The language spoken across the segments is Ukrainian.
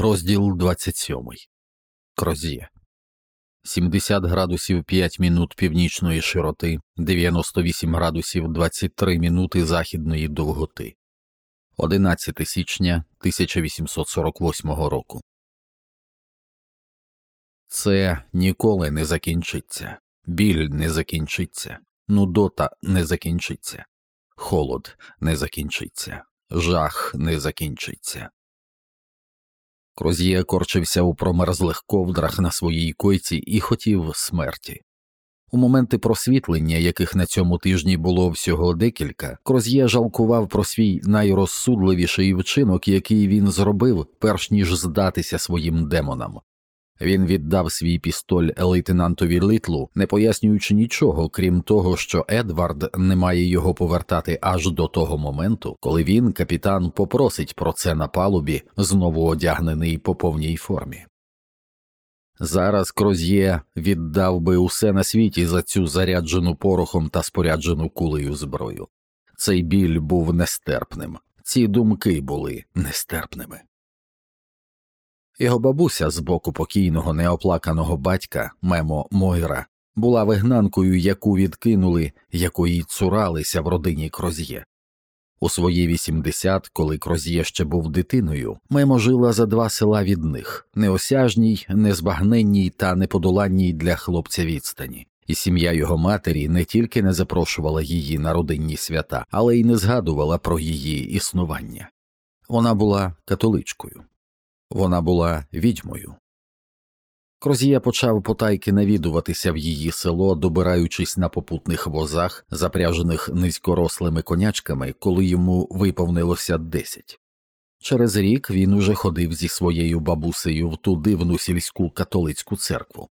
Розділ 27. Кроз'є. 70 градусів 5 мінут північної широти, 98 градусів 23 мінути західної довготи. 11 січня 1848 року. Це ніколи не закінчиться. Біль не закінчиться. Нудота не закінчиться. Холод не закінчиться. Жах не закінчиться. Кроз'є корчився у промерзлих ковдрах на своїй койці і хотів смерті. У моменти просвітлення, яких на цьому тижні було всього декілька, Кроз'є жалкував про свій найрозсудливіший вчинок, який він зробив, перш ніж здатися своїм демонам. Він віддав свій пістоль лейтенантові Литлу, не пояснюючи нічого, крім того, що Едвард не має його повертати аж до того моменту, коли він, капітан, попросить про це на палубі, знову одягнений по повній формі. Зараз Кроз'є віддав би усе на світі за цю заряджену порохом та споряджену кулею зброю. Цей біль був нестерпним, ці думки були нестерпними. Його бабуся з боку покійного неоплаканого батька Мемо Мойра була вигнанкою, яку відкинули, якої цуралися в родині Кроз'є. У свої 80, коли Кроз'є ще був дитиною, Мемо жила за два села від них неосяжній, незбагненній та неподоланній для хлопця відстані, і сім'я його матері не тільки не запрошувала її на родинні свята, але й не згадувала про її існування. Вона була католичкою. Вона була відьмою. Крозія почав потайки навідуватися в її село, добираючись на попутних возах, запряжених низькорослими конячками, коли йому виповнилося десять. Через рік він уже ходив зі своєю бабусею в ту дивну сільську католицьку церкву.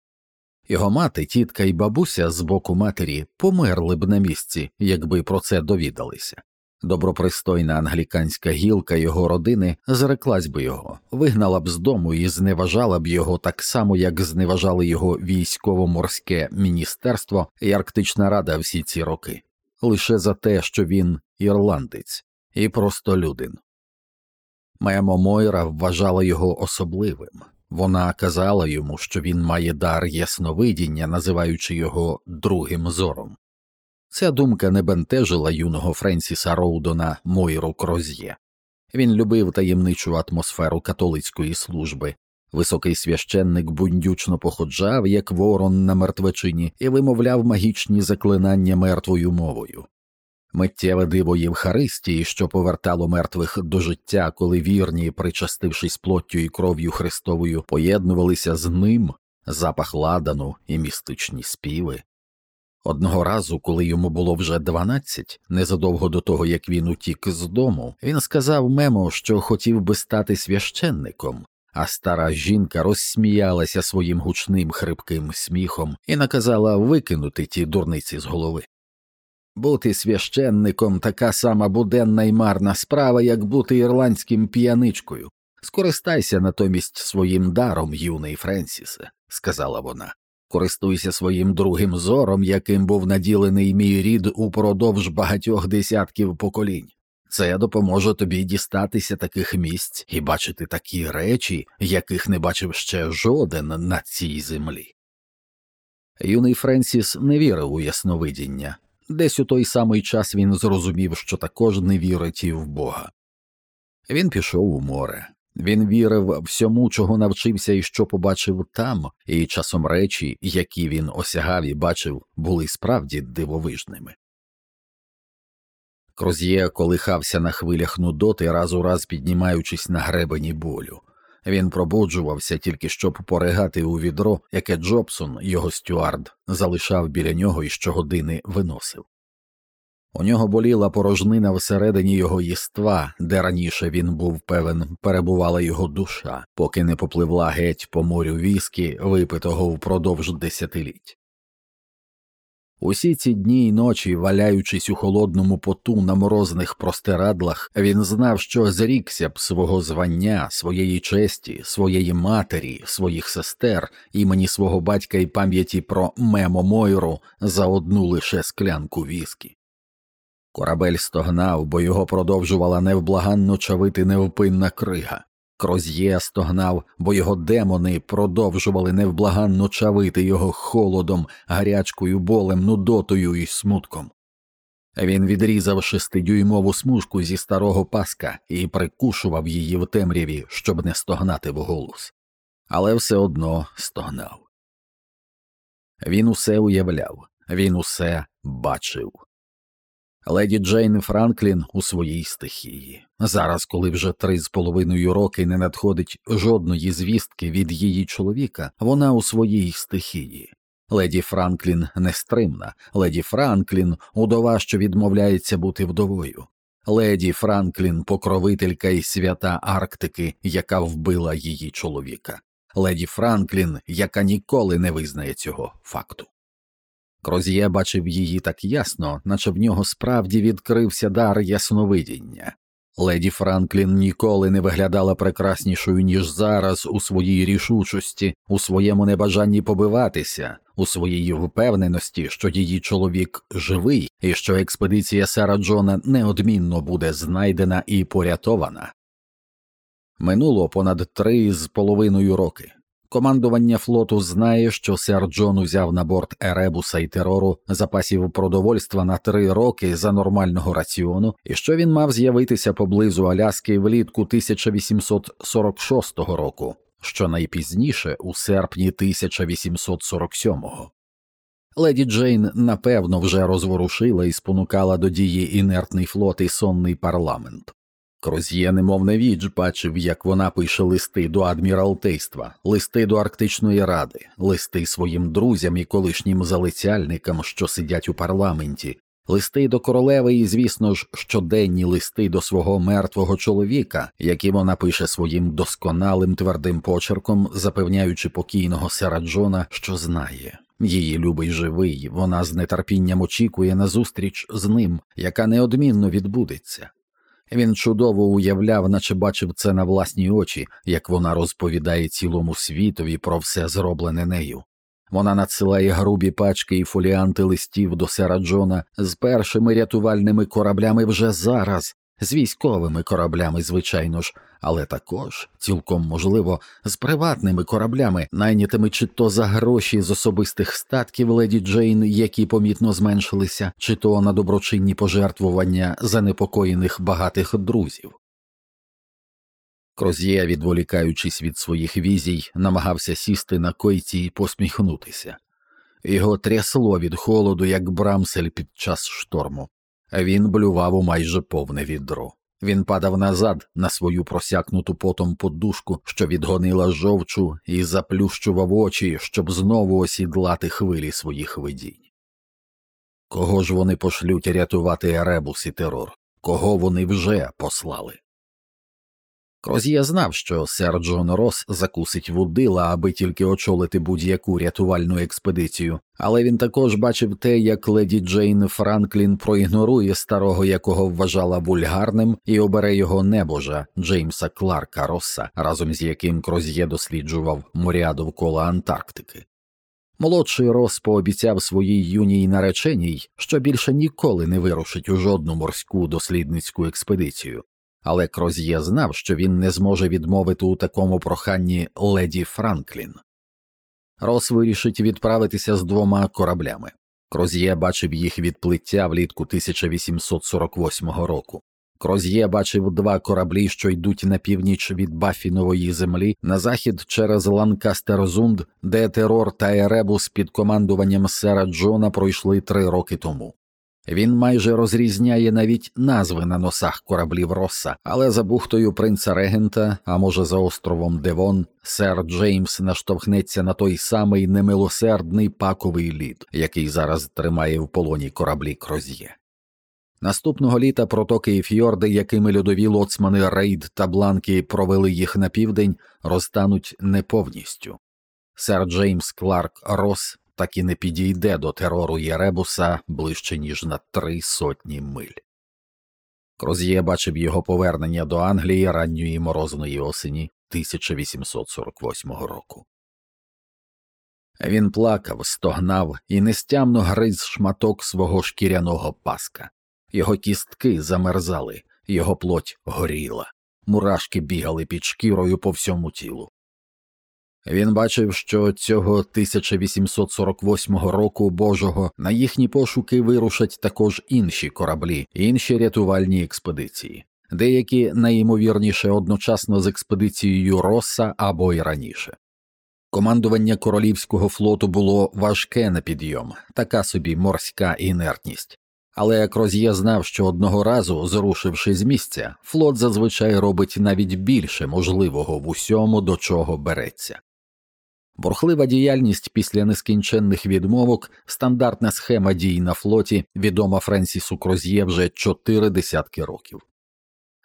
Його мати, тітка і бабуся з боку матері померли б на місці, якби про це довідалися. Добропристойна англіканська гілка його родини зреклась би його, вигнала б з дому і зневажала б його так само, як зневажали його військово-морське міністерство і Арктична Рада всі ці роки, лише за те, що він ірландець і просто людин. Мемо Мойра вважала його особливим. Вона казала йому, що він має дар ясновидіння, називаючи його другим зором. Ця думка не бентежила юного Френсіса Роудона Мойру Кроз'є. Він любив таємничу атмосферу католицької служби. Високий священник бундючно походжав, як ворон на мертвечині, і вимовляв магічні заклинання мертвою мовою. Миттєве диво Євхаристії, що повертало мертвих до життя, коли вірні, причастившись плоттю і кров'ю Христовою, поєднувалися з ним запах ладану і містичні співи. Одного разу, коли йому було вже дванадцять, незадовго до того як він утік з дому, він сказав Мемо, що хотів би стати священником, а стара жінка розсміялася своїм гучним хрипким сміхом і наказала викинути ті дурниці з голови. Бути священником така сама буденна й марна справа, як бути ірландським п'яничкою. Скористайся натомість своїм даром, юний Френсісе, сказала вона. Користуйся своїм другим зором, яким був наділений мій рід упродовж багатьох десятків поколінь. Це допоможе тобі дістатися таких місць і бачити такі речі, яких не бачив ще жоден на цій землі. Юний Френсіс не вірив у ясновидіння. Десь у той самий час він зрозумів, що також не вірить і в Бога. Він пішов у море. Він вірив всьому, чого навчився і що побачив там, і часом речі, які він осягав і бачив, були справді дивовижними. Кроз'є колихався на хвилях нудоти, раз у раз піднімаючись на гребені болю. Він пробуджувався тільки щоб поригати у відро, яке Джобсон, його стюард, залишав біля нього і щогодини виносив. У нього боліла порожнина всередині його єства, де раніше він був певен, перебувала його душа, поки не попливла геть по морю віскі, випитого впродовж десятиліть. Усі ці дні й ночі, валяючись у холодному поту на морозних простирадлах, він знав, що зрікся б свого звання, своєї честі, своєї матері, своїх сестер, імені свого батька і пам'яті про Мемо Мойру за одну лише склянку віскі. Корабель стогнав, бо його продовжувала невблаганно чавити невпинна крига. Кроз'є стогнав, бо його демони продовжували невблаганно чавити його холодом, гарячкою, болем, нудотою і смутком. Він відрізав шестидюймову смужку зі старого паска і прикушував її в темряві, щоб не стогнати вголос. Але все одно стогнав. Він усе уявляв, він усе бачив. Леді Джейн Франклін у своїй стихії. Зараз, коли вже три з половиною роки не надходить жодної звістки від її чоловіка, вона у своїй стихії. Леді Франклін нестримна, леді Франклін удова, що відмовляється бути вдовою. Леді Франклін покровителька і свята Арктики, яка вбила її чоловіка. Леді Франклін, яка ніколи не визнає цього факту. Кроз'є бачив її так ясно, наче в нього справді відкрився дар ясновидіння. Леді Франклін ніколи не виглядала прекраснішою, ніж зараз, у своїй рішучості, у своєму небажанні побиватися, у своїй впевненості, що її чоловік живий і що експедиція Сара Джона неодмінно буде знайдена і порятована. Минуло понад три з половиною роки. Командування флоту знає, що сер Джон узяв на борт Еребуса і терору запасів продовольства на три роки за нормального раціону, і що він мав з'явитися поблизу Аляски влітку 1846 року, що найпізніше у серпні 1847-го. Леді Джейн напевно вже розворушила і спонукала до дії інертний флот і сонний парламент. Кроз'є, немов навіч, бачив, як вона пише листи до адміралтейства, листи до Арктичної ради, листи своїм друзям і колишнім залицяльникам, що сидять у парламенті, листи до королеви і, звісно ж, щоденні листи до свого мертвого чоловіка, які вона пише своїм досконалим твердим почерком, запевняючи покійного сера Джона, що знає. Її любий живий, вона з нетерпінням очікує на зустріч з ним, яка неодмінно відбудеться. Він чудово уявляв, наче бачив це на власні очі, як вона розповідає цілому світові про все зроблене нею. Вона надсилає грубі пачки і фоліанти листів до сера Джона з першими рятувальними кораблями вже зараз, з військовими кораблями, звичайно ж, але також, цілком можливо, з приватними кораблями, найнятими чи то за гроші з особистих статків леді Джейн, які помітно зменшилися, чи то на доброчинні пожертвування занепокоєних багатих друзів. Кроз'є, відволікаючись від своїх візій, намагався сісти на койці і посміхнутися. Його трясло від холоду, як брамсель під час шторму. Він блював у майже повне відро. Він падав назад на свою просякнуту потом подушку, що відгонила жовчу, і заплющував очі, щоб знову осідлати хвилі своїх видінь. Кого ж вони пошлють рятувати Еребус і терор? Кого вони вже послали? Кроз'є знав, що сер Джон Рос закусить вудила, аби тільки очолити будь-яку рятувальну експедицію, але він також бачив те, як леді Джейн Франклін проігнорує старого, якого вважала вульгарним, і обере його небожа Джеймса Кларка Росса, разом з яким Кроз'є досліджував моря довкола Антарктики. Молодший Рос пообіцяв своїй юній нареченій, що більше ніколи не вирушить у жодну морську дослідницьку експедицію, але Кроз'є знав, що він не зможе відмовити у такому проханні леді Франклін. Рос вирішить відправитися з двома кораблями. Кроз'є бачив їх відплиття влітку 1848 року. Кроз'є бачив два кораблі, що йдуть на північ від Баффінової землі, на захід через Ланкастерзунд, де терор та Еребус під командуванням сера Джона пройшли три роки тому. Він майже розрізняє навіть назви на носах кораблів Росса, але за бухтою принца Регента, а може за островом Девон, сер Джеймс наштовхнеться на той самий немилосердний паковий лід, який зараз тримає в полоні кораблі Кроз'є. Наступного літа протоки і фьорди, якими льодові лоцмани Рейд та Бланки провели їх на південь, розтануть не повністю. Сер Джеймс Кларк Росс так і не підійде до терору Єребуса ближче ніж на три сотні миль. Кроз'є бачив його повернення до Англії ранньої морозної осені 1848 року. Він плакав, стогнав і нестямно гриз шматок свого шкіряного паска, його кістки замерзали, його плоть горіла. мурашки бігали під шкірою по всьому тілу. Він бачив, що цього 1848 року Божого на їхні пошуки вирушать також інші кораблі, інші рятувальні експедиції, деякі найімовірніше одночасно з експедицією Росса або й раніше. Командування королівського флоту було важке на підйом, така собі морська інертність. Але як Роз'є знав, що одного разу, зрушивши з місця, флот зазвичай робить навіть більше можливого в усьому, до чого береться. Бурхлива діяльність після нескінченних відмовок, стандартна схема дій на флоті, відома Френсісу Кроз'є вже чотири десятки років.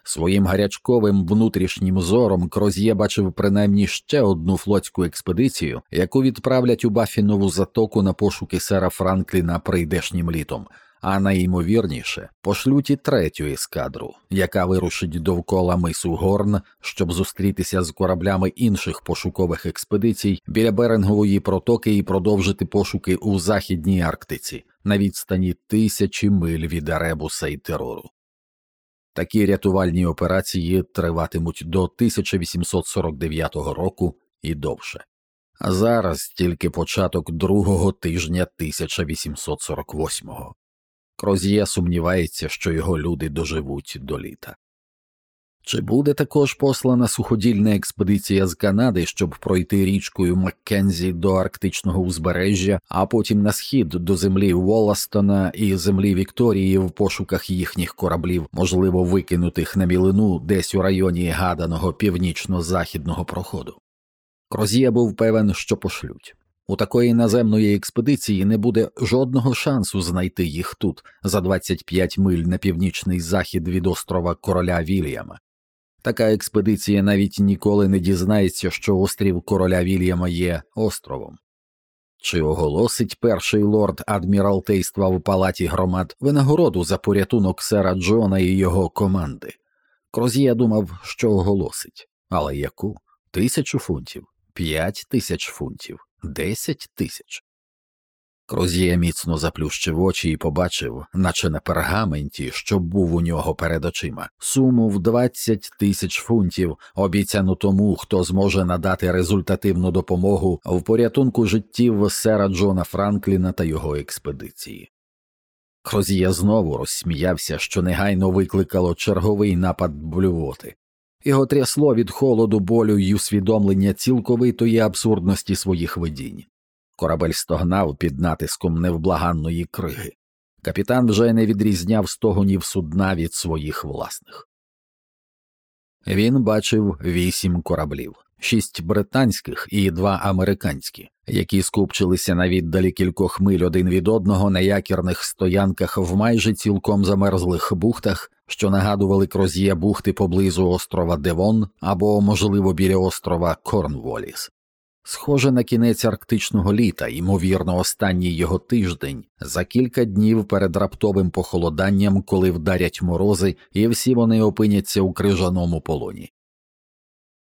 Своїм гарячковим внутрішнім зором Кроз'є бачив принаймні ще одну флотську експедицію, яку відправлять у Бафінову затоку на пошуки сера Франкліна прийдешнім літом, а найімовірніше пошлють і третю ескадру, яка вирушить довкола мису Горн, щоб зустрітися з кораблями інших пошукових експедицій біля Берингової протоки і продовжити пошуки у Західній Арктиці на відстані тисячі миль від Аребуса і терору. Такі рятувальні операції триватимуть до 1849 року і довше. А зараз тільки початок другого тижня 1848-го. Кроз'є сумнівається, що його люди доживуть до літа. Чи буде також послана суходільна експедиція з Канади, щоб пройти річкою Маккензі до арктичного узбережжя, а потім на схід до землі Воластона і землі Вікторії в пошуках їхніх кораблів, можливо, викинутих на мілину десь у районі гаданого північно-західного проходу? Крозія був певен, що пошлють. У такої наземної експедиції не буде жодного шансу знайти їх тут, за 25 миль на північний захід від острова короля Вільяма. Така експедиція навіть ніколи не дізнається, що острів короля Вільяма є островом. Чи оголосить перший лорд адміралтейства в палаті громад винагороду за порятунок сера Джона і його команди? Крозія думав, що оголосить, але яку? Тисячу фунтів, п'ять тисяч фунтів, десять тисяч. Крозія міцно заплющив очі і побачив, наче на пергаменті, що був у нього перед очима, суму в 20 тисяч фунтів, обіцяну тому, хто зможе надати результативну допомогу в порятунку життів сера Джона Франкліна та його експедиції. Крозія знову розсміявся, що негайно викликало черговий напад блювоти. Його трясло від холоду, болю й усвідомлення цілковитої абсурдності своїх видінь. Корабель стогнав під натиском невблаганної криги. Капітан вже не відрізняв стогонів судна від своїх власних. Він бачив вісім кораблів, шість британських і два американські, які скупчилися на віддалі кількох миль один від одного на якірних стоянках в майже цілком замерзлих бухтах, що нагадували кроз'є бухти поблизу острова Девон або, можливо, біля острова Корнволіс. Схоже на кінець арктичного літа, ймовірно, останній його тиждень, за кілька днів перед раптовим похолоданням, коли вдарять морози, і всі вони опиняться у крижаному полоні.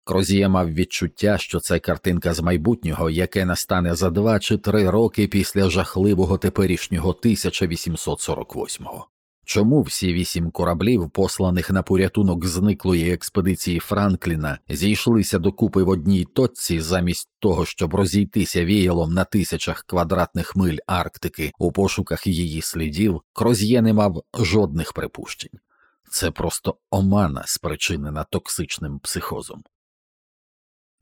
Крозія мав відчуття, що це картинка з майбутнього, яке настане за два чи три роки після жахливого теперішнього 1848-го. Чому всі вісім кораблів, посланих на порятунок зниклої експедиції Франкліна, зійшлися докупи в одній точці замість того, щоб розійтися віялом на тисячах квадратних миль Арктики у пошуках її слідів, Кроз'є не мав жодних припущень. Це просто омана, спричинена токсичним психозом.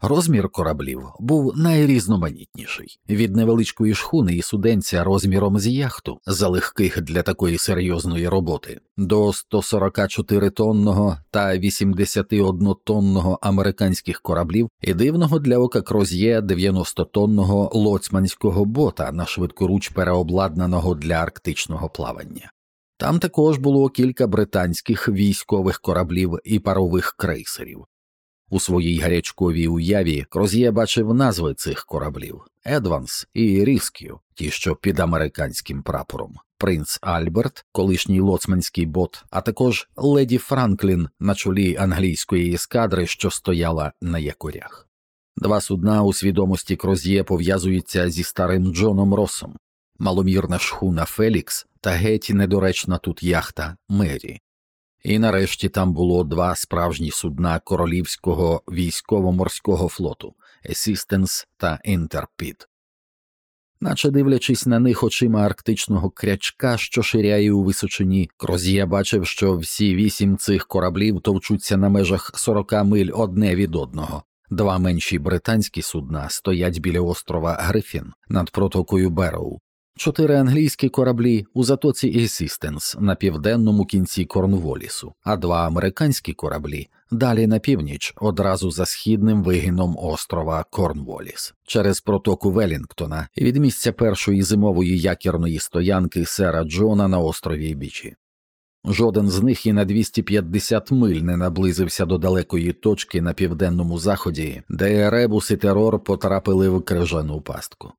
Розмір кораблів був найрізноманітніший від невеличкої шхуни і суденця розміром з яхту, залегких для такої серйозної роботи, до 144-тонного та 81-тонного американських кораблів і дивного для ока кроз'є 90-тонного лоцманського бота на швидкоруч переобладнаного для арктичного плавання. Там також було кілька британських військових кораблів і парових крейсерів. У своїй гарячковій уяві Кроз'є бачив назви цих кораблів Едванс і Ріскю, ті, що під американським прапором, Принц Альберт, колишній лоцманський бот, а також Леді Франклін на чолі англійської ескадри, що стояла на якорях. Два судна у свідомості Кроз'є пов'язуються зі старим Джоном Росом, маломірна шхуна Фелікс та геть недоречна тут яхта Мері. І нарешті там було два справжні судна королівського військово-морського флоту Есістенс та Інтрепід. Наче дивлячись на них очима арктичного крячка, що ширяє у височині, Кроз'є бачив, що всі вісім цих кораблів товчуться на межах 40 миль одне від одного. Два менші британські судна стоять біля острова Грифін над протокою Бероу, чотири англійські кораблі у затоці Есістенс на південному кінці Корнволісу, а два американські кораблі далі на північ, одразу за східним вигином острова Корнволіс, через протоку Велінгтона від місця першої зимової якірної стоянки сера Джона на острові Бічі. Жоден з них і на 250 миль не наблизився до далекої точки на південному заході, де Еребус і терор потрапили в крижану пастку.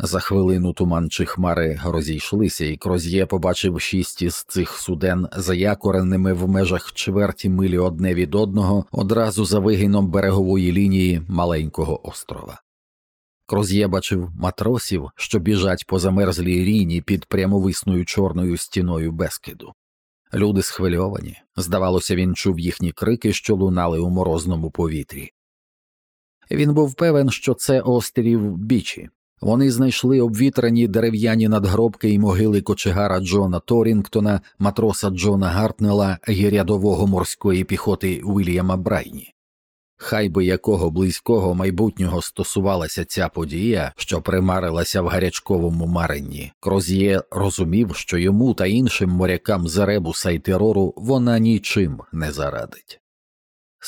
За хвилину туман чи хмари розійшлися, і Кроз'є побачив шість із цих суден, заякореними в межах чверті милі одне від одного, одразу за вигином берегової лінії маленького острова. Кроз'є бачив матросів, що біжать по замерзлій ріні під прямовисною чорною стіною безкиду. Люди схвильовані, здавалося, він чув їхні крики, що лунали у морозному повітрі. Він був певен, що це острів Бічі. Вони знайшли обвітрені дерев'яні надгробки і могили кочегара Джона Торінгтона, матроса Джона Гартнела і рядового морської піхоти Уільяма Брайні. Хай би якого близького майбутнього стосувалася ця подія, що примарилася в гарячковому маренні, Кроз'є розумів, що йому та іншим морякам Заребуса й терору вона нічим не зарадить.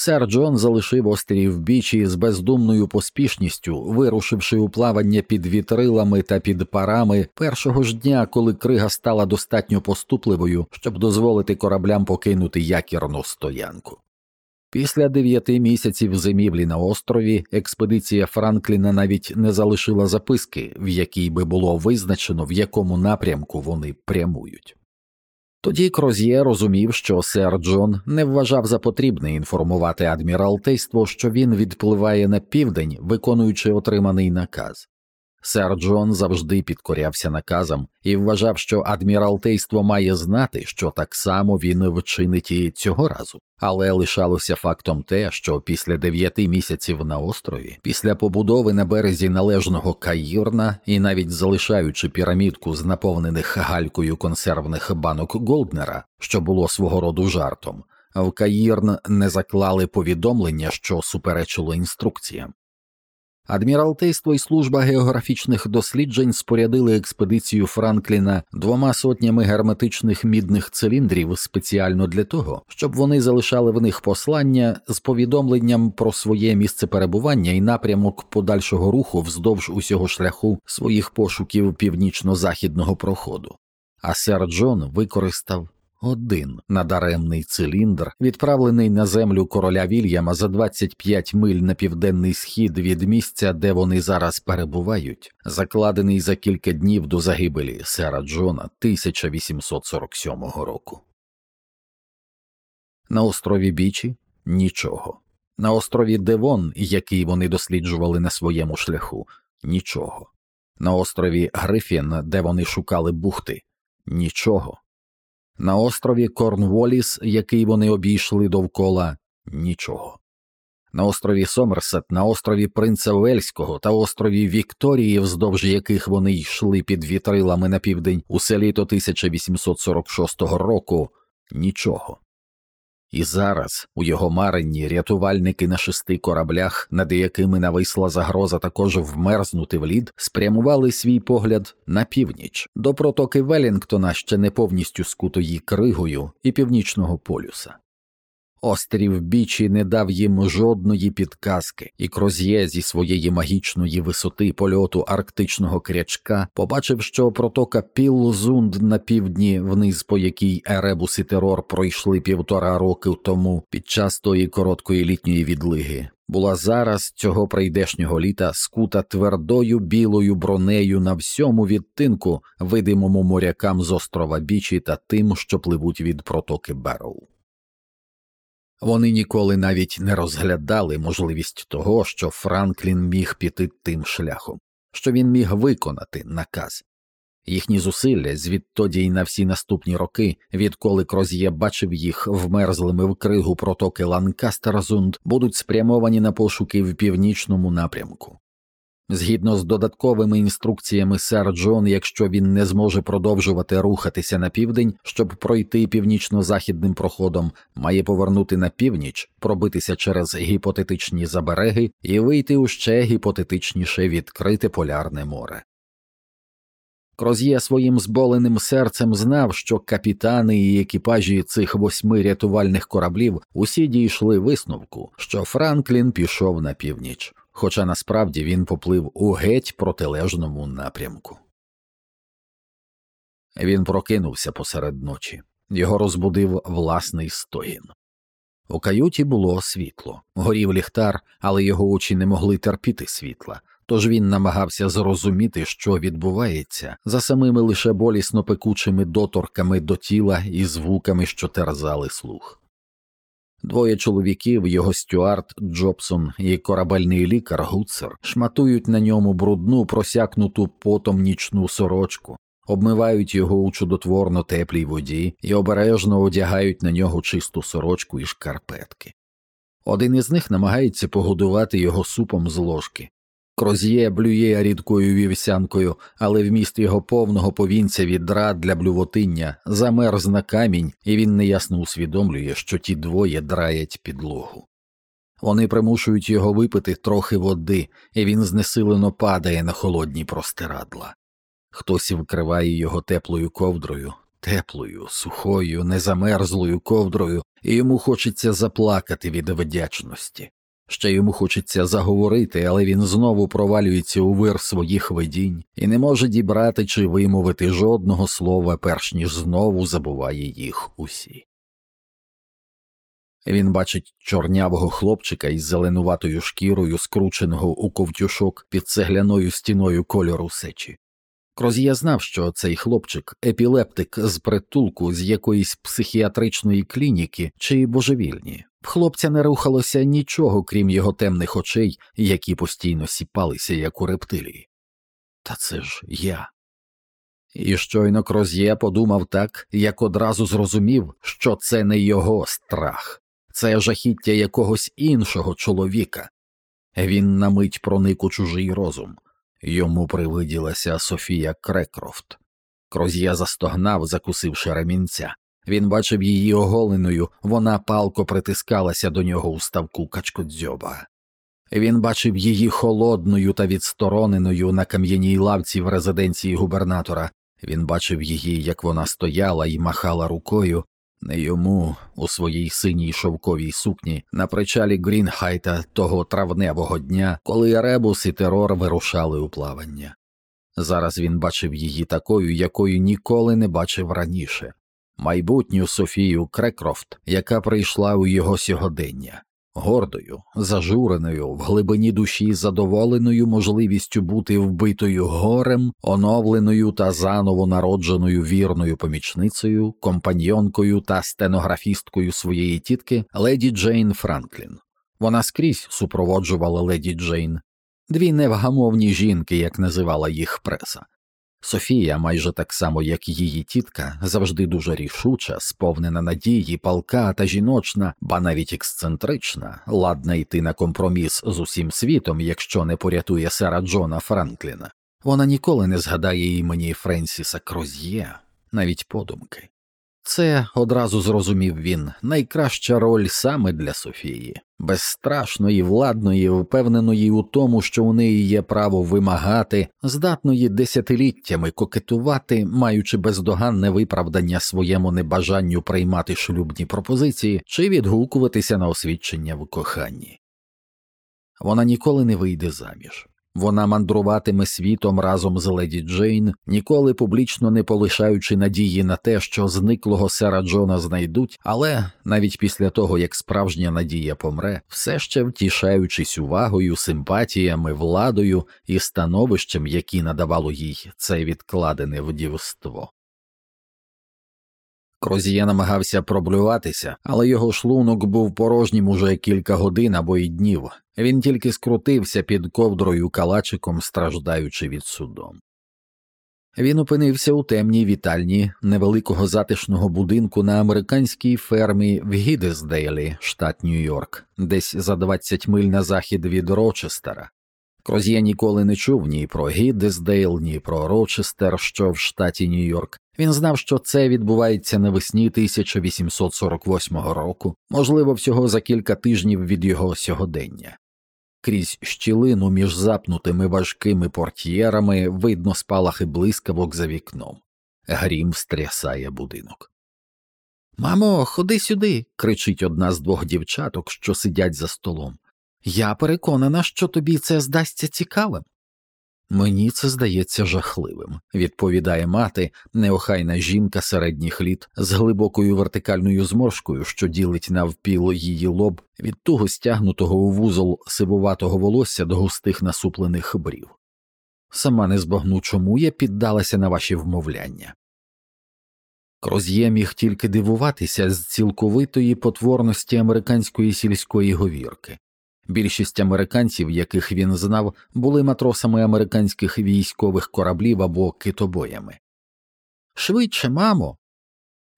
Сер Джон залишив острів бічі з бездумною поспішністю, вирушивши у плавання під вітрилами та під парами першого ж дня, коли крига стала достатньо поступливою, щоб дозволити кораблям покинути якірну стоянку. Після дев'яти місяців зимівлі на острові експедиція Франкліна навіть не залишила записки, в якій би було визначено, в якому напрямку вони прямують. Тоді Кроз'є розумів, що сер Джон не вважав за потрібне інформувати адміралтейство, що він відпливає на південь, виконуючи отриманий наказ. Сер Джон завжди підкорявся наказам і вважав, що адміралтейство має знати, що так само він вчинить і цього разу, але лишалося фактом те, що після дев'яти місяців на острові, після побудови на березі належного Каїрна і навіть залишаючи пірамідку з наповнених галькою консервних банок Голднера, що було свого роду жартом, в Каїрн не заклали повідомлення, що суперечило інструкціям. Адміралтейство і служба географічних досліджень спорядили експедицію Франкліна двома сотнями герметичних мідних циліндрів спеціально для того, щоб вони залишали в них послання з повідомленням про своє місце перебування і напрямок подальшого руху вздовж усього шляху своїх пошуків північно-західного проходу. А сер Джон використав один надаремний циліндр, відправлений на землю короля Вільяма за 25 миль на південний схід від місця, де вони зараз перебувають, закладений за кілька днів до загибелі сера Джона 1847 року. На острові Бічі нічого. На острові Девон, який вони досліджували на своєму шляху, нічого. На острові Грифін, де вони шукали бухти, нічого. На острові Корнволіс, який вони обійшли довкола, нічого. На острові Сомерсет, на острові Принца Вельського та острові Вікторії, вздовж яких вони йшли під вітрилами на південь усе літо 1846 року, нічого. І зараз у його маренні рятувальники на шести кораблях, над якими нависла загроза також вмерзнути в лід, спрямували свій погляд на північ до протоки Велінгтона, ще не повністю скутої кригою і північного полюса. Острів Бічі не дав їм жодної підказки, і Кроз'є зі своєї магічної висоти польоту арктичного крячка побачив, що протока Пілзунд на півдні, вниз по якій Еребус і терор пройшли півтора роки тому під час тої короткої літньої відлиги, була зараз цього прийдешнього літа скута твердою білою бронею на всьому відтинку, видимому морякам з острова Бічі та тим, що пливуть від протоки Бероу. Вони ніколи навіть не розглядали можливість того, що Франклін міг піти тим шляхом, що він міг виконати наказ. Їхні зусилля звідтоді й на всі наступні роки, відколи Кроз'є бачив їх вмерзлими в кригу протоки Ланкастерзунд, будуть спрямовані на пошуки в північному напрямку. Згідно з додатковими інструкціями сер Джон, якщо він не зможе продовжувати рухатися на південь, щоб пройти північно-західним проходом, має повернути на північ, пробитися через гіпотетичні забереги і вийти у ще гіпотетичніше відкрите полярне море. Кроз'є своїм зболеним серцем знав, що капітани і екіпажі цих восьми рятувальних кораблів усі дійшли висновку, що Франклін пішов на північ, хоча насправді він поплив у геть протилежному напрямку. Він прокинувся посеред ночі, його розбудив власний стогін. У каюті було світло, горів ліхтар, але його очі не могли терпіти світла, тож він намагався зрозуміти, що відбувається, за самими лише болісно пекучими доторками до тіла і звуками, що терзали слух. Двоє чоловіків, його стюард Джобсон і корабельний лікар Гуцер, шматують на ньому брудну, просякнуту потом нічну сорочку, обмивають його у чудотворно теплій воді і обережно одягають на нього чисту сорочку і шкарпетки. Один із них намагається погодувати його супом з ложки. Кроз'є блює рідкою вівсянкою, але вміст його повного повінця відра для блювотиння замерз на камінь, і він неясно усвідомлює, що ті двоє драять підлогу. Вони примушують його випити трохи води, і він знесилено падає на холодні простирадла. Хтось вкриває його теплою ковдрою, теплою, сухою, незамерзлою ковдрою, і йому хочеться заплакати від вдячності. Ще йому хочеться заговорити, але він знову провалюється у вир своїх видінь і не може дібрати чи вимовити жодного слова, перш ніж знову забуває їх усі. Він бачить чорнявого хлопчика із зеленуватою шкірою, скрученого у ковтюшок під цегляною стіною кольору сечі. Кроз'є знав, що цей хлопчик епілептик з притулку з якоїсь психіатричної клініки чи божевільні. В хлопця не рухалося нічого, крім його темних очей, які постійно сіпалися, як у рептилії. Та це ж я. І щойно Кроз'є подумав так, як одразу зрозумів, що це не його страх, це жахіття якогось іншого чоловіка. Він на мить проник у чужий розум. Йому привиділася Софія Крекрофт. Кроз'є застогнав, закусивши ремінця. Він бачив її оголеною, вона палко притискалася до нього у ставку качкодзьоба. Він бачив її холодною та відстороненою на кам'яній лавці в резиденції губернатора. Він бачив її, як вона стояла і махала рукою, не йому у своїй синій шовковій сукні на причалі Грінхайта того травневого дня, коли Ребус і терор вирушали у плавання. Зараз він бачив її такою, якою ніколи не бачив раніше майбутню Софію Крекрофт, яка прийшла у його сьогодення, гордою, зажуреною, в глибині душі задоволеною можливістю бути вбитою горем, оновленою та заново народженою вірною помічницею, компаньйонкою та стенографісткою своєї тітки леді Джейн Франклін. Вона скрізь супроводжувала леді Джейн, дві невгамовні жінки, як називала їх преса. Софія, майже так само, як її тітка, завжди дуже рішуча, сповнена надії, палка та жіночна, ба навіть ексцентрична, ладна йти на компроміс з усім світом, якщо не порятує сера Джона Франкліна. Вона ніколи не згадає імені Френсіса Кроз'є, навіть подумки. Це одразу зрозумів він найкраща роль саме для Софії, безстрашної, владної, впевненої у тому, що у неї є право вимагати, здатної десятиліттями кокетувати, маючи бездоганне виправдання своєму небажанню приймати шлюбні пропозиції чи відгукуватися на освідчення в коханні. Вона ніколи не вийде заміж. Вона мандруватиме світом разом з леді Джейн, ніколи публічно не полишаючи надії на те, що зниклого сера Джона знайдуть, але навіть після того, як справжня надія помре, все ще втішаючись увагою, симпатіями, владою і становищем, які надавало їй це відкладене вдівство. Крозіє намагався проблюватися, але його шлунок був порожнім уже кілька годин або й днів. Він тільки скрутився під ковдрою калачиком, страждаючи від судом. Він опинився у темній вітальні невеликого затишного будинку на американській фермі в Гідесдейлі, штат Нью-Йорк, десь за 20 миль на захід від Рочестера. Кроз'є ніколи не чув ні про Гіддесдейл, ні про Рочестер, що в штаті Нью-Йорк. Він знав, що це відбувається навесні 1848 року, можливо, всього за кілька тижнів від його сьогодення. Крізь щілину між запнутими важкими портьєрами видно спалахи блискавок за вікном. Грім стрясає будинок. Мамо, ходи сюди. кричить одна з двох дівчаток, що сидять за столом. Я переконана, що тобі це здасться цікавим. Мені це здається жахливим, відповідає мати, неохайна жінка середніх літ з глибокою вертикальною зморшкою, що ділить навпіл її лоб від того стягнутого у вузол сивуватого волосся до густих насуплених брів. Сама не збагну, чому я піддалася на ваші вмовляння. Кроз'є міг тільки дивуватися з цілковитої потворності американської сільської говірки. Більшість американців, яких він знав, були матросами американських військових кораблів або китобоями. Швидше, мамо.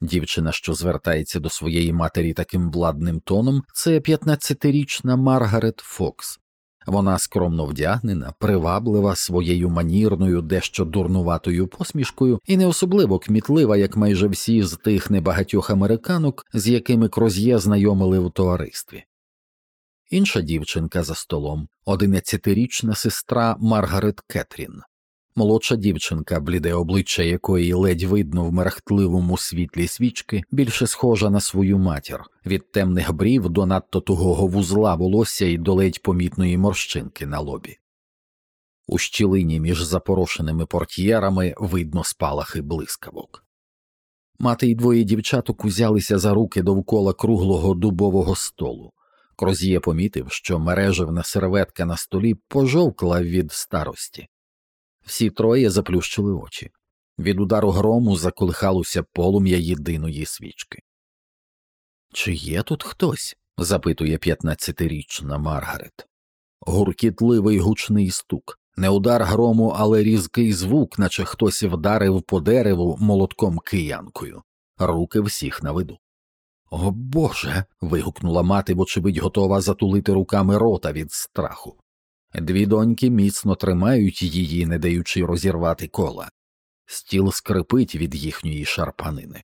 Дівчина, що звертається до своєї матері таким владним тоном, це 15-річна Маргарет Фокс. Вона скромно вдягнена, приваблива своєю манірною, дещо дурнуватою посмішкою і не особливо кмітлива, як майже всі з тих небагатьох американок, з якими Кроз'є знайомили в товаристві інша дівчинка за столом, одинадцятирічна сестра Маргарет Кетрін, молодша дівчинка, бліде обличчя якої ледь видно в мерехтливому світлі свічки, більше схожа на свою матір, від темних брів до надто тугого вузла волосся і до ледь помітної морщинки на лобі. У щілині між запорошеними портьєрами видно спалахи блискавок. Мати й двоє дівчаток узялися за руки довкола круглого дубового столу. Кроз'є помітив, що мережевна серветка на столі пожовкла від старості. Всі троє заплющили очі. Від удару грому заколихалося полум'я єдиної свічки. Чи є тут хтось? запитує п'ятнадцятирічна Маргарет. Гуркітливий гучний стук, не удар грому, але різкий звук, наче хтось вдарив по дереву молотком киянкою, руки всіх на виду. О Боже. вигукнула мати, вочевидь, готова затулити руками рота від страху. Дві доньки міцно тримають її, не даючи розірвати кола. Стіл скрипить від їхньої шарпанини.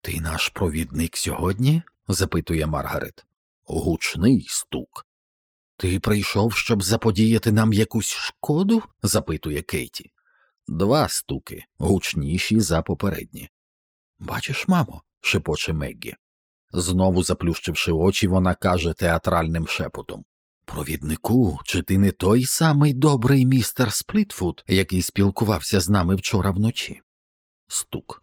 Ти наш провідник сьогодні? запитує Маргарет. Гучний стук. Ти прийшов, щоб заподіяти нам якусь шкоду? запитує Кейті. Два стуки, гучніші за попередні. Бачиш, мамо, шепоче Меггі. Знову заплющивши очі, вона каже театральним шепотом Провіднику, чи ти не той самий добрий містер Сплітфуд, який спілкувався з нами вчора вночі? Стук.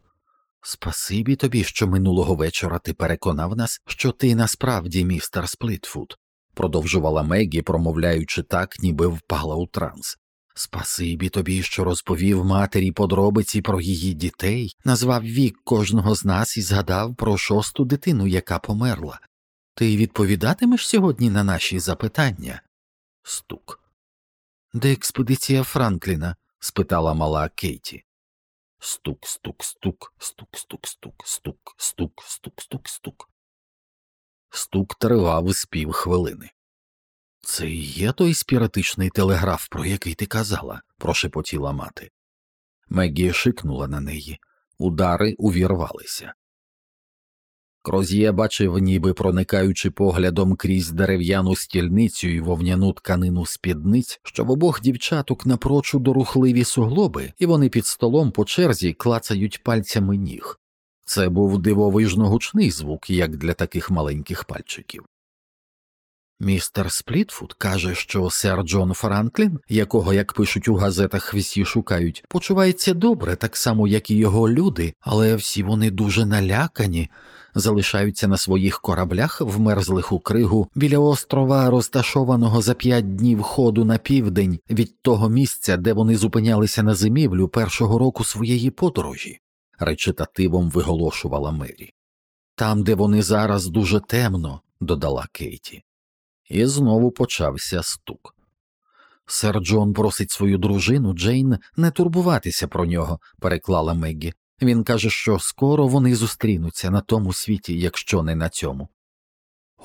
Спасибі тобі, що минулого вечора ти переконав нас, що ти насправді містер Сплітфуд, продовжувала Мегі, промовляючи так, ніби впала у транс. Спасибі тобі, що розповів матері подробиці про її дітей, назвав вік кожного з нас і згадав про шосту дитину, яка померла. Ти відповідатимеш сьогодні на наші запитання? Стук. Де експедиція Франкліна? спитала мала Кейті. Стук, стук, стук, стук, стук, стук, стук, стук, стук, стук, стук. Стук тривав з півхвилини. Це і є той спіратичний телеграф, про який ти казала, прошепотіла мати. Мегі шикнула на неї, удари увірвалися. Кроз'є бачив, ніби проникаючи поглядом крізь дерев'яну стільницю і вовняну тканину спідниць, що в обох дівчаток напрочуд рухливі суглоби, і вони під столом по черзі клацають пальцями ніг. Це був дивовижно гучний звук, як для таких маленьких пальчиків. Містер Сплітфуд каже, що сер Джон Франклін, якого, як пишуть у газетах, всі шукають, почувається добре, так само, як і його люди, але всі вони дуже налякані, залишаються на своїх кораблях, вмерзлих у кригу, біля острова, розташованого за п'ять днів ходу на південь від того місця, де вони зупинялися на зимівлю першого року своєї подорожі, речитативом виголошувала Мері. Там, де вони зараз дуже темно, додала Кейті і знову почався стук. Сер Джон просить свою дружину Джейн не турбуватися про нього, переклала Меггі. Він каже, що скоро вони зустрінуться на тому світі, якщо не на цьому.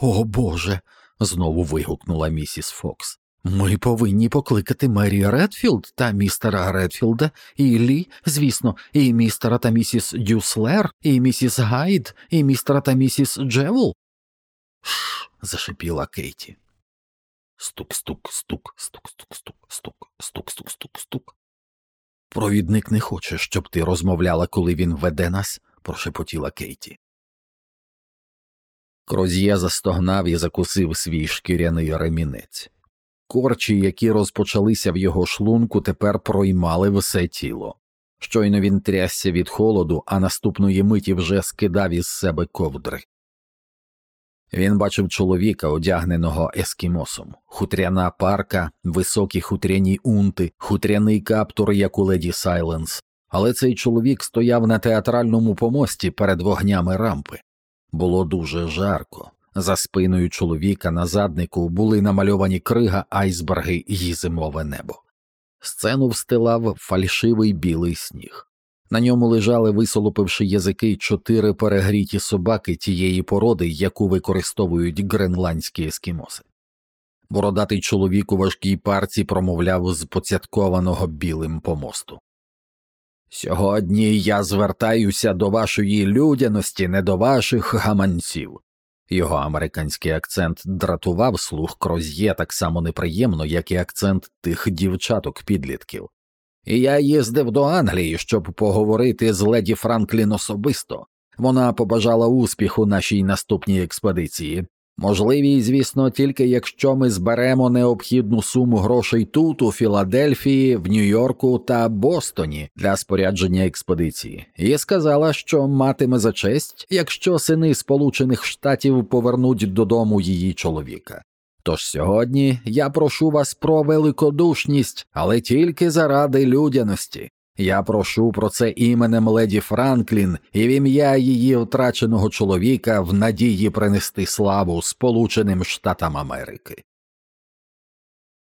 О Боже. знову вигукнула місіс Фокс. Ми повинні покликати Мері Редфілд та містера Редфілда, і Лі, звісно, і містера та місіс Дюслер, і місіс Гайд, і містера та місіс Джевел. Шш. зашипіла Кейті. Стук, стук, стук, стук, стук, стук, стук, стук, стук, стук, стук. Провідник не хоче, щоб ти розмовляла, коли він веде нас, прошепотіла Кейті. Крозьє застогнав і закусив свій шкіряний ремінець. Корчі, які розпочалися в його шлунку, тепер проймали все тіло. Щойно він трясся від холоду, а наступної миті вже скидав із себе ковдри. Він бачив чоловіка, одягненого ескімосом, хутряна парка, високі хутряні унти, хутряний каптур, як у леді Сайленс, але цей чоловік стояв на театральному помості перед вогнями рампи. Було дуже жарко. За спиною чоловіка на заднику були намальовані крига, айсберги і зимове небо. Сцену встилав фальшивий білий сніг. На ньому лежали, висолопивши язики, чотири перегріті собаки тієї породи, яку використовують гренландські ескімоси. Бородатий чоловік у важкій парці промовляв з поцяткованого білим помосту. Сьогодні я звертаюся до вашої людяності, не до ваших гаманців. Його американський акцент дратував слух Кроз'є так само неприємно, як і акцент тих дівчаток підлітків. І я їздив до Англії, щоб поговорити з леді Франклін особисто. Вона побажала успіху нашій наступній експедиції. Можливі, звісно, тільки якщо ми зберемо необхідну суму грошей тут, у Філадельфії, в Нью-Йорку та Бостоні для спорядження експедиції, і сказала, що матиме за честь, якщо сини Сполучених Штатів повернуть додому її чоловіка. Тож сьогодні я прошу вас про великодушність, але тільки заради людяності. Я прошу про це іменем леді Франклін і в ім'я її втраченого чоловіка в надії принести славу Сполученим Штатам Америки.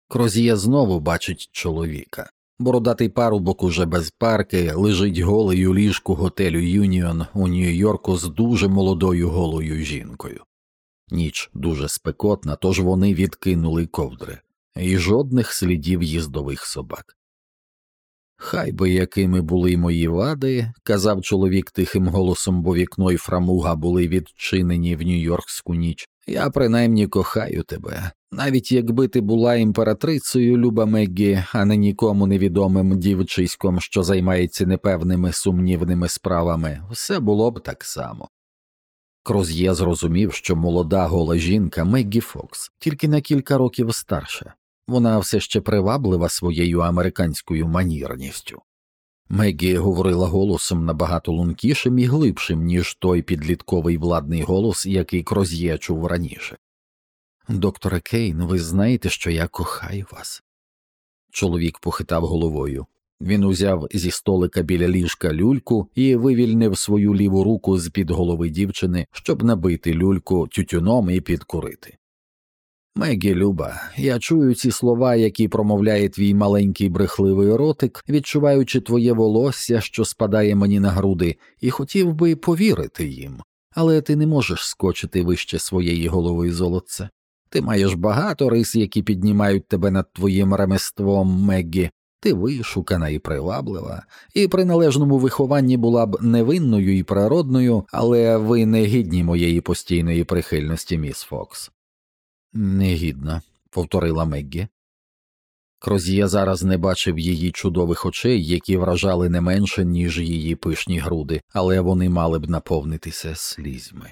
Крозіє знову бачить чоловіка. Бородатий парубок уже без парки лежить голий у ліжку готелю Юніон у Нью-Йорку з дуже молодою голою жінкою. Ніч дуже спекотна, тож вони відкинули ковдри, і жодних слідів їздових собак. Хай би якими були мої вади, казав чоловік тихим голосом, бо вікно й фрамуга були відчинені в Нью-Йоркську ніч. Я принаймні кохаю тебе, навіть якби ти була імператрицею, люба Меггі, а не нікому невідомим дівчиськом, що займається непевними сумнівними справами, все було б так само. Кроз'є зрозумів, що молода гола жінка Меггі Фокс тільки на кілька років старша, вона все ще приваблива своєю американською манірністю. Мегі говорила голосом набагато лункішим і глибшим, ніж той підлітковий владний голос, який Кроз'є чув раніше. Докторе Кейн, ви знаєте, що я кохаю вас. Чоловік похитав головою. Він узяв зі столика біля ліжка люльку і вивільнив свою ліву руку з під голови дівчини, щоб набити люльку тютюном і підкурити. Мегі Люба, я чую ці слова, які промовляє твій маленький брехливий ротик, відчуваючи твоє волосся, що спадає мені на груди, і хотів би повірити їм, але ти не можеш скочити вище своєї голови золотце. Ти маєш багато рис, які піднімають тебе над твоїм ремеством, Меггі, ти вишукана і приваблива, і при належному вихованні була б невинною і природною, але ви не гідні моєї постійної прихильності, міс Фокс. Негідна, повторила Меггі. Кроз'є зараз не бачив її чудових очей, які вражали не менше, ніж її пишні груди, але вони мали б наповнитися слізьми.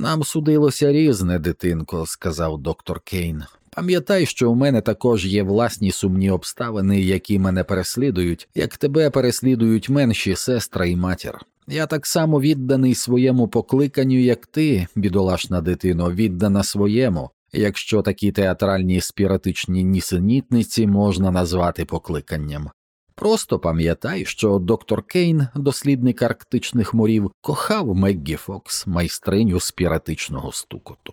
Нам судилося різне, дитинко, сказав доктор Кейн. Пам'ятай, що у мене також є власні сумні обставини, які мене переслідують, як тебе переслідують менші сестра і матір. Я так само відданий своєму покликанню, як ти, бідолашна дитино, віддана своєму, якщо такі театральні спіратичні нісенітниці можна назвати покликанням. Просто пам'ятай, що доктор Кейн, дослідник арктичних морів, кохав Меггі Фокс, майстриню спіратичного стукоту.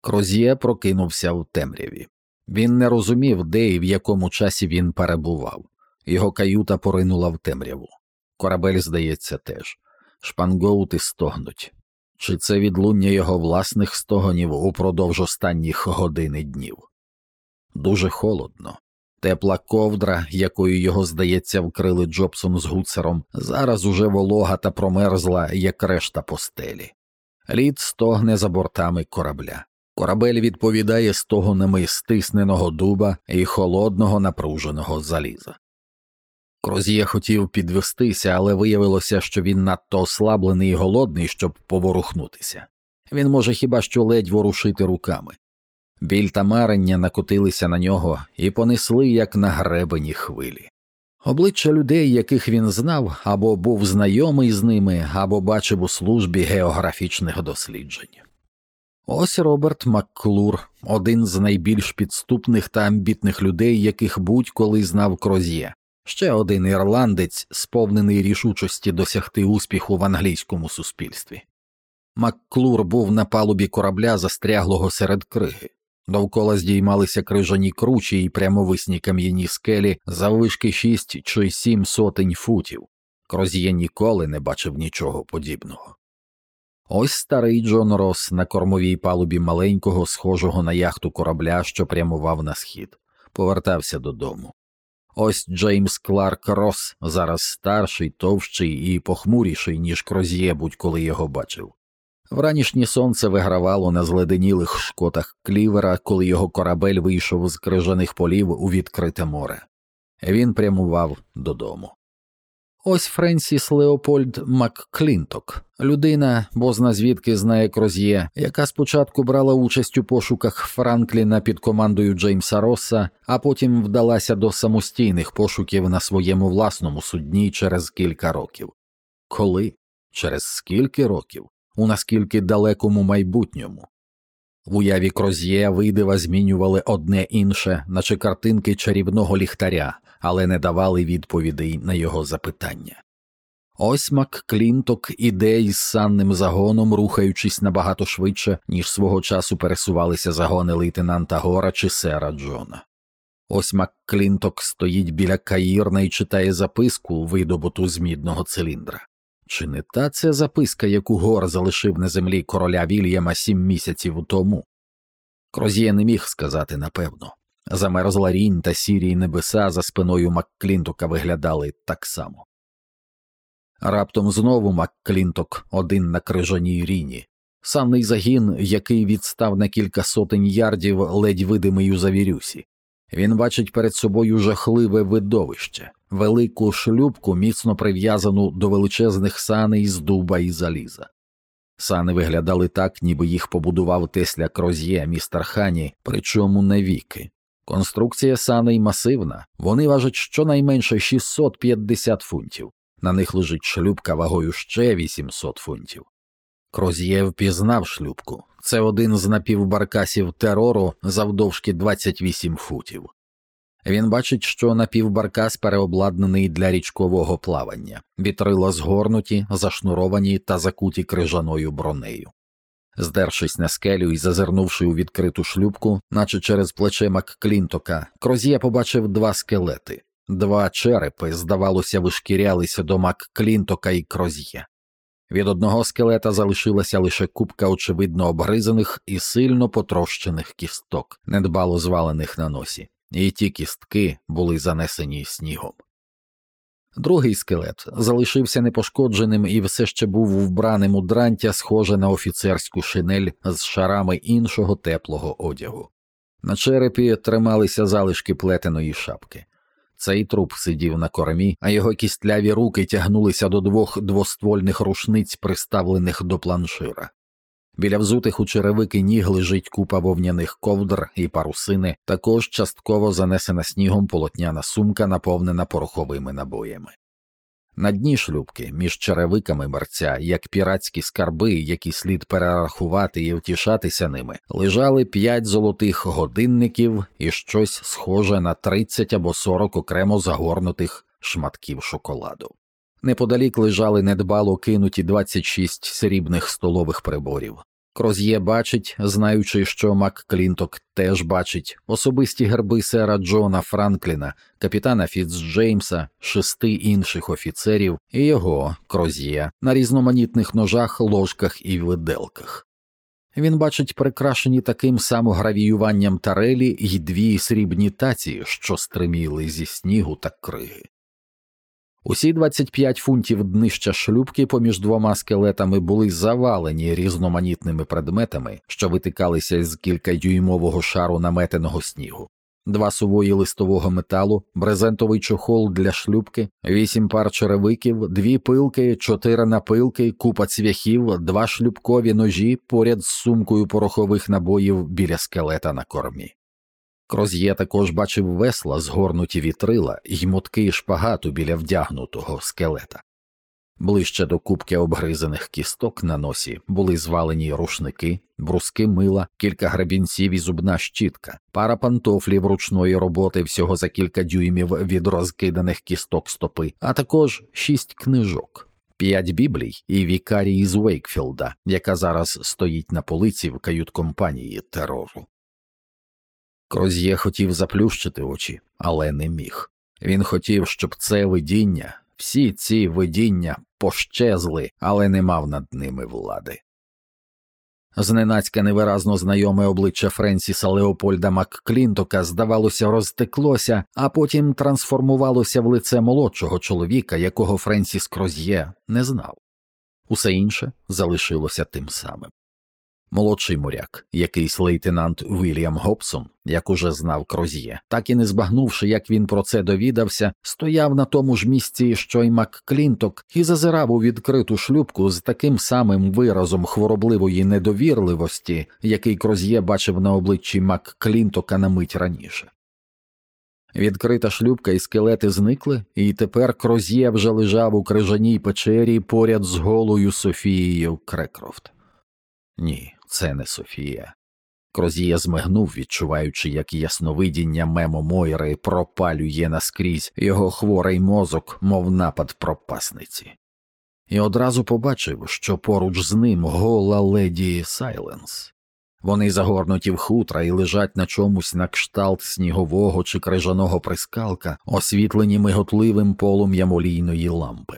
Кроз'є прокинувся в темряві. Він не розумів, де і в якому часі він перебував. Його каюта поринула в темряву. Корабель, здається, теж. Шпангоути стогнуть. Чи це відлуння його власних стогонів упродовж останніх годин і днів? Дуже холодно. Тепла ковдра, якою його, здається, вкрили Джобсон з гуцером, зараз уже волога та промерзла, як решта постелі. Лід стогне за бортами корабля. Корабель відповідає стогонами стисненого дуба і холодного напруженого заліза. Кроз'є хотів підвестися, але виявилося, що він надто ослаблений і голодний, щоб поворухнутися. Він може хіба що ледь ворушити руками. Біль та марення накотилися на нього і понесли, як на гребені хвилі. Обличчя людей, яких він знав, або був знайомий з ними, або бачив у службі географічних досліджень. Ось Роберт Макклур, один з найбільш підступних та амбітних людей, яких будь-коли знав Кроз'є, ще один ірландець, сповнений рішучості досягти успіху в англійському суспільстві. Макклур був на палубі корабля, застряглого серед криги. Довкола здіймалися крижані кручі і прямовисні кам'яні скелі заввишки шість чи сім сотень футів. Кроз'є ніколи не бачив нічого подібного. Ось старий Джон Рос на кормовій палубі маленького, схожого на яхту корабля, що прямував на схід, повертався додому. Ось Джеймс Кларк Рос, зараз старший, товщий і похмуріший, ніж Кроз'є будь-коли його бачив. Вранішнє сонце вигравало на зледенілих шкотах клівера, коли його корабель вийшов з крижаних полів у відкрите море. Він прямував додому. Ось Френсіс Леопольд Макклінток, людина, бозна звідки знає Кроз'є, яка спочатку брала участь у пошуках Франкліна під командою Джеймса Росса, а потім вдалася до самостійних пошуків на своєму власному судні через кілька років. Коли? Через скільки років? У наскільки далекому майбутньому? В уяві Кроз'є видива змінювали одне інше, наче картинки чарівного ліхтаря, але не давали відповідей на його запитання. Ось Макклінток іде із санним загоном, рухаючись набагато швидше, ніж свого часу пересувалися загони лейтенанта Гора чи сера Джона. Ось Макклінток стоїть біля каїрна і читає записку, видобуту з мідного циліндра. Чи не та це записка, яку Гор залишив на землі короля Вільяма сім місяців тому? Кроз'є не міг сказати напевно. Замерзла рінь та сірі небеса за спиною Макклінтока виглядали так само. Раптом знову Макклінток один на крижаній ріні, санний загін, який відстав на кілька сотень ярдів, ледь видимий у завірюсі. Він бачить перед собою жахливе видовище, велику шлюбку, міцно прив'язану до величезних саней з дуба і заліза. Сани виглядали так, ніби їх побудував Тесля Кроз'є, містер Хані, причому навіки. Конструкція саней масивна, вони важать щонайменше 650 фунтів, на них лежить шлюбка вагою ще 800 фунтів. Кроз'є впізнав шлюбку це один з напівбаркасів терору завдовжки 28 футів. Він бачить, що напівбаркас переобладнаний для річкового плавання, вітрила згорнуті, зашнуровані та закуті крижаною бронею. Здершись на скелю і зазирнувши у відкриту шлюбку, наче через плече Макклінтока, Кроз'є побачив два скелети, два черепи, здавалося, вишкірялися до Макклінтока і Кроз'є. Від одного скелета залишилася лише купка очевидно обгризаних і сильно потрощених кісток, недбало звалених на носі, і ті кістки були занесені снігом. Другий скелет залишився непошкодженим і все ще був вбраним у дрантя, схоже на офіцерську шинель з шарами іншого теплого одягу. На черепі трималися залишки плетеної шапки. Цей труп сидів на кормі, а його кістляві руки тягнулися до двох двоствольних рушниць, приставлених до планшира. Біля взутих у черевики ніг лежить купа вовняних ковдр і парусини, також частково занесена снігом полотняна сумка, наповнена пороховими набоями. На дні шлюбки, між черевиками мерця, як піратські скарби, які слід перерахувати і втішатися ними, лежали п'ять золотих годинників і щось схоже на 30 або 40 окремо загорнутих шматків шоколаду. Неподалік лежали недбало кинуті 26 срібних столових приборів. Кроз'є бачить, знаючи, що Макклінток теж бачить особисті герби сера Джона Франкліна, капітана Фіцджеймса, шести інших офіцерів і його Кроз'є на різноманітних ножах, ложках і виделках. Він бачить прикрашені таким самогравіюванням тарелі й дві срібні таці, що стриміли зі снігу та криги. Усі 25 фунтів днища шлюбки поміж двома скелетами були завалені різноманітними предметами, що витикалися з кількадюймового шару наметеного снігу. Два сувої листового металу, брезентовий чохол для шлюбки, вісім пар черевиків, дві пилки, чотири напилки, купа цвяхів, два шлюбкові ножі поряд з сумкою порохових набоїв біля скелета на кормі. Кроз'є також бачив весла, згорнуті вітрила й мотки шпагату біля вдягнутого скелета. Ближче до кубки обгризаних кісток на носі були звалені рушники, бруски мила, кілька грабінців і зубна щітка, пара пантофлів ручної роботи всього за кілька дюймів від розкиданих кісток стопи, а також шість книжок. П'ять біблій і вікарій з Уейкфілда, яка зараз стоїть на полиці в кают-компанії терору. Кроз'є хотів заплющити очі, але не міг. Він хотів, щоб це видіння, всі ці видіння пощезли, але не мав над ними влади. Зненацька невиразно знайоме обличчя Френсіса Леопольда Макклінтока, здавалося, розтеклося, а потім трансформувалося в лице молодшого чоловіка, якого Френсіс Кроз'є не знав. Усе інше залишилося тим самим. Молодший моряк, якийсь лейтенант Вільям Гобсон, як уже знав Кроз'є, так і не збагнувши, як він про це довідався, стояв на тому ж місці, що й Макклінток, і зазирав у відкриту шлюбку з таким самим виразом хворобливої недовірливості, який Кроз'є бачив на обличчі Макклінтока на мить раніше. Відкрита шлюбка і скелети зникли, і тепер Кроз'є вже лежав у крижаній печері поряд з голою Софією Крекрофт. Ні, це не Софія. Крозія змигнув, відчуваючи, як ясновидіння Мемо Мойри пропалює наскрізь його хворий мозок, мов напад пропасниці, і одразу побачив, що поруч з ним гола леді Сайленс. Вони загорнуті в хутра і лежать на чомусь на кшталт снігового чи крижаного прискалка, освітлені миготливим полум'ям олійної лампи.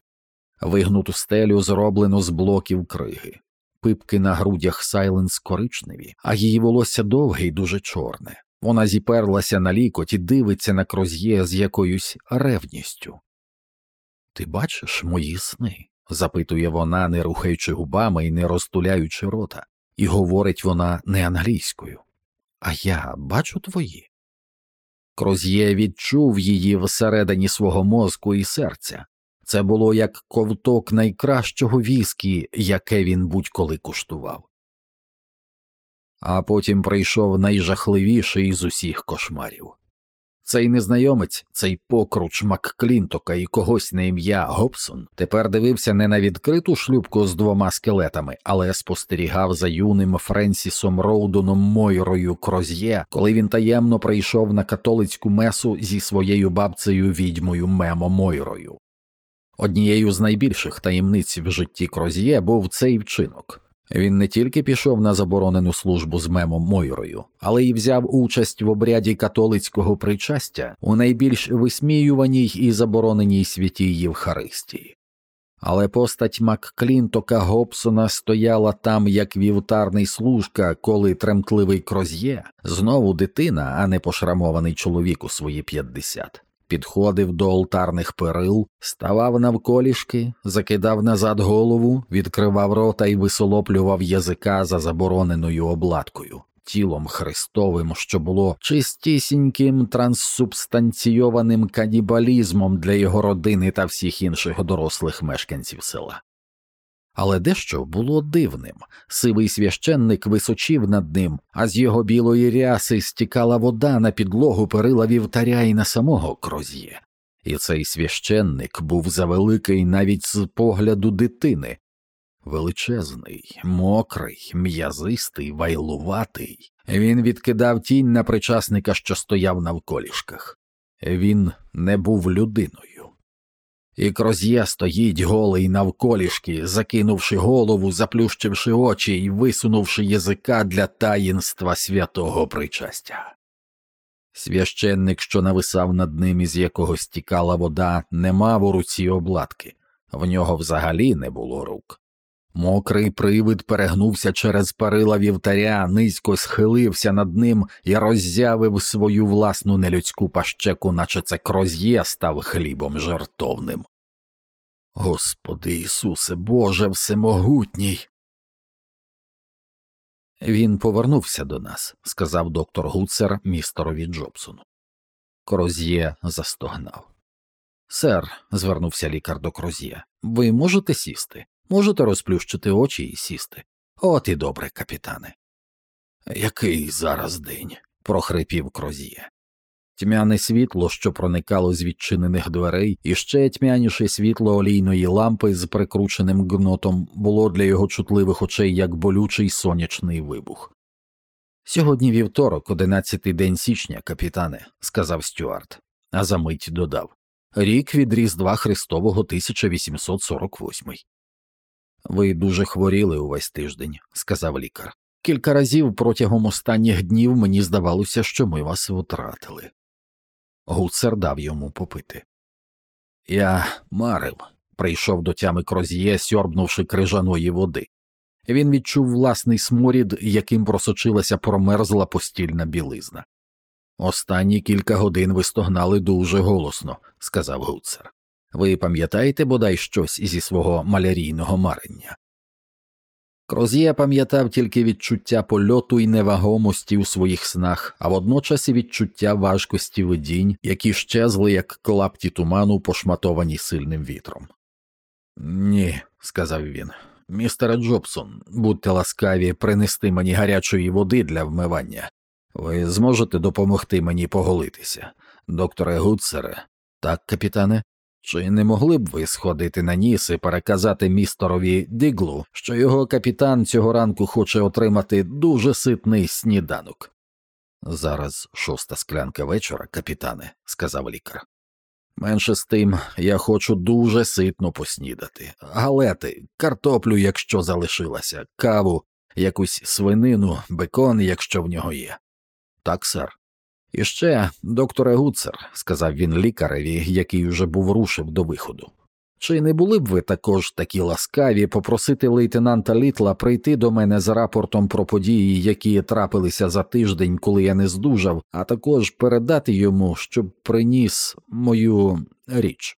Вигнуту стелю зроблено з блоків криги пипки на грудях Сайленс коричневі, а її волосся довге й дуже чорне. Вона зіперлася на лікоть і дивиться на кроз'є з якоюсь ревністю. Ти бачиш мої сни? запитує вона, не рухаючи губами і не розтуляючи рота, і говорить вона не англійською. А я бачу твої. Кроз'є відчув її всередині свого мозку і серця, це було як ковток найкращого віскі, яке він будь-коли куштував. А потім прийшов найжахливіший з усіх кошмарів. Цей незнайомець, цей покруч Макклінтока і когось на ім'я Гобсон тепер дивився не на відкриту шлюбку з двома скелетами, але спостерігав за юним Френсісом Роудоном Мойрою Кроз'є, коли він таємно прийшов на католицьку месу зі своєю бабцею відьмою Мемо Мойрою. Однією з найбільших таємниць в житті Кроз'є був цей вчинок. Він не тільки пішов на заборонену службу з мемом Мойрою, але й взяв участь в обряді католицького причастя у найбільш висміюваній і забороненій святій Євхаристії. Але постать Макклінтока Гобсона стояла там як вівтарний служка, коли тремтливий Кроз'є, знову дитина, а не пошрамований чоловік у свої п'ятдесят підходив до алтарних перил, ставав навколішки, закидав назад голову, відкривав рота і висолоплював язика за забороненою обладкою, тілом Христовим, що було чистісіньким транссубстанційованим канібалізмом для його родини та всіх інших дорослих мешканців села. Але дещо було дивним сивий священник височив над ним, а з його білої ряси стікала вода на підлогу перила вівтаря і на самого кроз'є. І цей священник був завеликий навіть з погляду дитини, величезний, мокрий, м'язистий, вайлуватий. Він відкидав тінь на причасника, що стояв на вколішках. Він не був людиною. І Кроз'є стоїть голий навколішки, закинувши голову, заплющивши очі і висунувши язика для таїнства святого причастя. Священник, що нависав над ним, із якого стікала вода, не мав у руці обладки, в нього взагалі не було рук. Мокрий привид перегнувся через перила вівтаря, низько схилився над ним і роззявив свою власну нелюдську пащеку, наче це кроз'є став хлібом жартовним. Господи Ісусе, Боже всемогутній. Він повернувся до нас, сказав доктор Гуцер містерові Джобсону. Кроз'є застогнав. Сер, звернувся лікар до Кроз'є, ви можете сісти? Можете розплющити очі і сісти. От і добре, капітане. Який зараз день? прохрипів Кроз'є. Тьмяне світло, що проникало з відчинених дверей, і ще тьмяніше світло олійної лампи з прикрученим гнотом було для його чутливих очей як болючий сонячний вибух. Сьогодні вівторок, одинадцятий день січня, капітане, сказав Стюарт, а за мить додав рік від Різдва Христового 1848. Ви дуже хворіли увесь тиждень, сказав лікар. Кілька разів протягом останніх днів мені здавалося, що ми вас втратили. Гуцер дав йому попити. Я марив, прийшов до тями Кроз'є, сьорбнувши крижаної води. Він відчув власний сморід, яким просочилася промерзла постільна білизна. Останні кілька годин ви стогнали дуже голосно, сказав Гуцер. Ви пам'ятаєте бодай щось зі свого малярійного марення? Кроз'є пам'ятав тільки відчуття польоту і невагомості у своїх снах, а водночас і відчуття важкості видінь, які щезли, як клапті туману, пошматовані сильним вітром. Ні, сказав він. Містере Джобсон, будьте ласкаві принести мені гарячої води для вмивання. Ви зможете допомогти мені поголитися. Докторе Гуцере, так, капітане? Чи не могли б ви сходити на ніс і переказати містерові Диглу, що його капітан цього ранку хоче отримати дуже ситний сніданок? Зараз шоста склянка вечора, капітане, сказав лікар. Менше з тим, я хочу дуже ситно поснідати, галети, картоплю, якщо залишилася, каву, якусь свинину, бекон, якщо в нього є. Так, сер. І ще, докторе Гуцер, сказав він лікареві, який уже був рушив до виходу. Чи не були б ви також такі ласкаві попросити лейтенанта Літла прийти до мене з рапортом про події, які трапилися за тиждень, коли я не здужав, а також передати йому, щоб приніс мою річ?